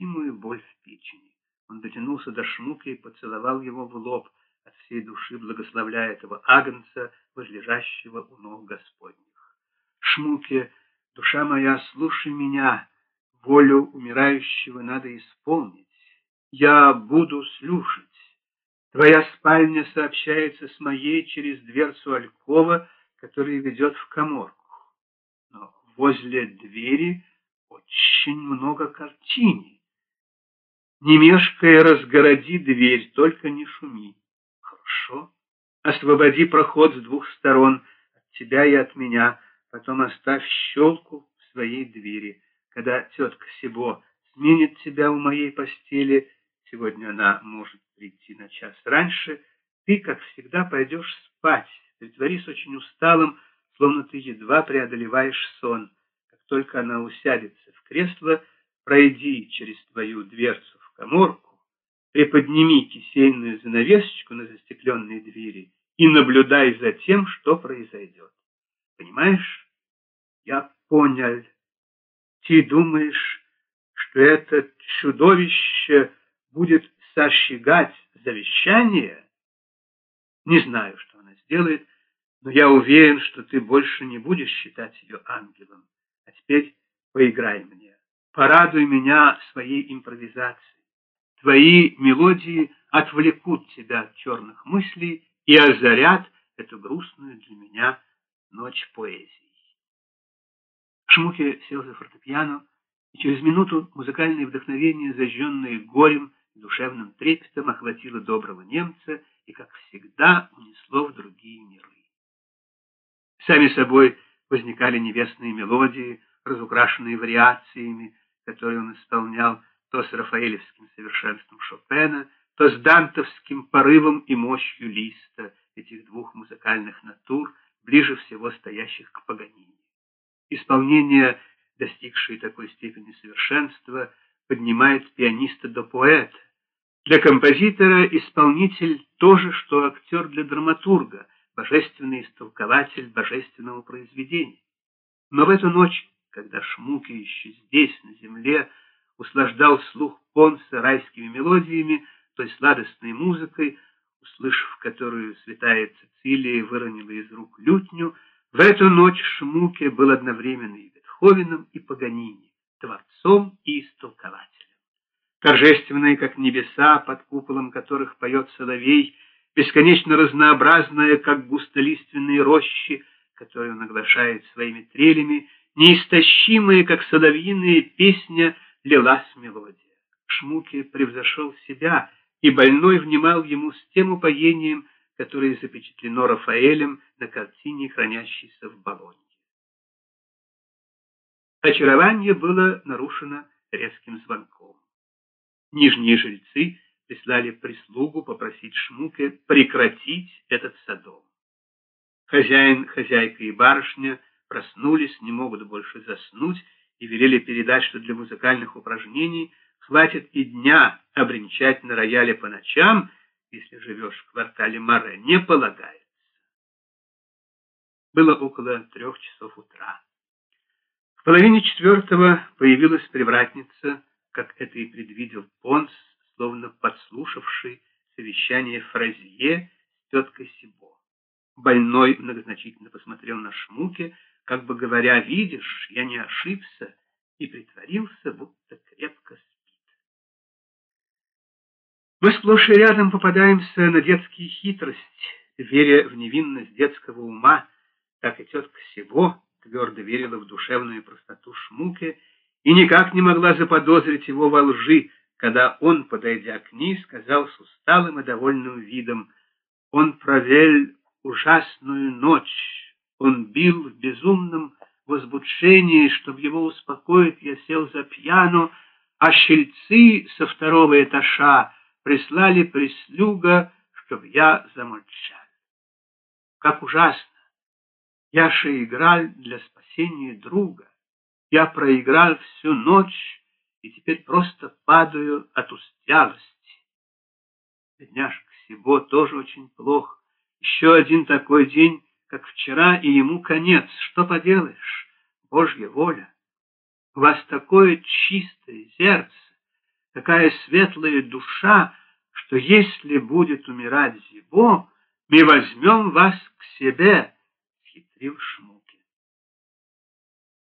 невыносимую боль в печени. Он дотянулся до Шмуки и поцеловал его в лоб, от всей души благословляя этого агнца, возлежащего у ног Господних. Шмуке, душа моя, слушай меня, волю умирающего надо исполнить. Я буду слушать. Твоя спальня сообщается с моей через дверцу алькова, которая ведет в коморку. Но возле двери очень много картиний. Не мешкая, разгороди дверь, только не шуми. Хорошо. Освободи проход с двух сторон, от тебя и от меня. Потом оставь щелку в своей двери. Когда тетка Сибо сменит тебя у моей постели, сегодня она может прийти на час раньше, ты, как всегда, пойдешь спать, притворись очень усталым, словно ты едва преодолеваешь сон. Как только она усядется в кресло, пройди через твою дверцу коморку, приподними кисейную занавесочку на застекленной двери и наблюдай за тем, что произойдет. Понимаешь? Я понял. Ты думаешь, что это чудовище будет сожигать завещание? Не знаю, что она сделает, но я уверен, что ты больше не будешь считать ее ангелом. А теперь поиграй мне. Порадуй меня своей импровизацией. Твои мелодии отвлекут тебя от черных мыслей и озарят эту грустную для меня ночь поэзии. Шмуке сел за фортепиано, и через минуту музыкальное вдохновение, зажженное горем и душевным трепетом, охватило доброго немца и, как всегда, унесло в другие миры. Сами собой возникали небесные мелодии, разукрашенные вариациями, которые он исполнял то с рафаэлевским совершенством Шопена, то с дантовским порывом и мощью Листа, этих двух музыкальных натур, ближе всего стоящих к Паганини. Исполнение, достигшее такой степени совершенства, поднимает пианиста до поэта. Для композитора исполнитель то же, что актер для драматурга – божественный истолкователь божественного произведения. Но в эту ночь, когда Шмуки еще здесь, на земле, услаждал слух Понса райскими мелодиями, той сладостной музыкой, услышав которую святая Цицилия выронила из рук лютню, в эту ночь Шмуке был одновременно и Бетховеном, и Паганини, творцом и истолкователем. Торжественные, как небеса, под куполом которых поет соловей, бесконечно разнообразная, как густолиственные рощи, которые он оглашает своими трелями, неистощимая, как соловьиная песня, лилась мелодия. Шмуке превзошел себя, и больной внимал ему с тем упоением, которое запечатлено Рафаэлем на картине, хранящейся в Болонье. Очарование было нарушено резким звонком. Нижние жильцы прислали прислугу попросить Шмуке прекратить этот садом. Хозяин, хозяйка и барышня проснулись, не могут больше заснуть и велели передать, что для музыкальных упражнений хватит и дня обренчать на рояле по ночам, если живешь в квартале Море, не полагается. Было около трех часов утра. В половине четвертого появилась привратница, как это и предвидел Понс, словно подслушавший совещание Фразье с теткой Сибо. Больной многозначительно посмотрел на Шмуке, как бы говоря, «Видишь, я не ошибся», и притворился, будто крепко спит. Мы сплошь и рядом попадаемся на детские хитрости, веря в невинность детского ума, как и тетка Сибо твердо верила в душевную простоту Шмуке и никак не могла заподозрить его во лжи, когда он, подойдя к ней, сказал с усталым и довольным видом, «Он провел ужасную ночь, он бил в безумном возбуждении, чтобы его успокоить, я сел за пьяно, а щельцы со второго этажа прислали прислуга, чтобы я замолчал. Как ужасно! Я же играл для спасения друга. Я проиграл всю ночь, и теперь просто падаю от усталости. Бедняжка Сибо тоже очень плохо. Еще один такой день, как вчера, и ему конец. Что поделаешь? Божья воля. У вас такое чистое сердце. такая светлая душа, что если будет умирать Зибо, мы возьмем вас к себе, — хитрил.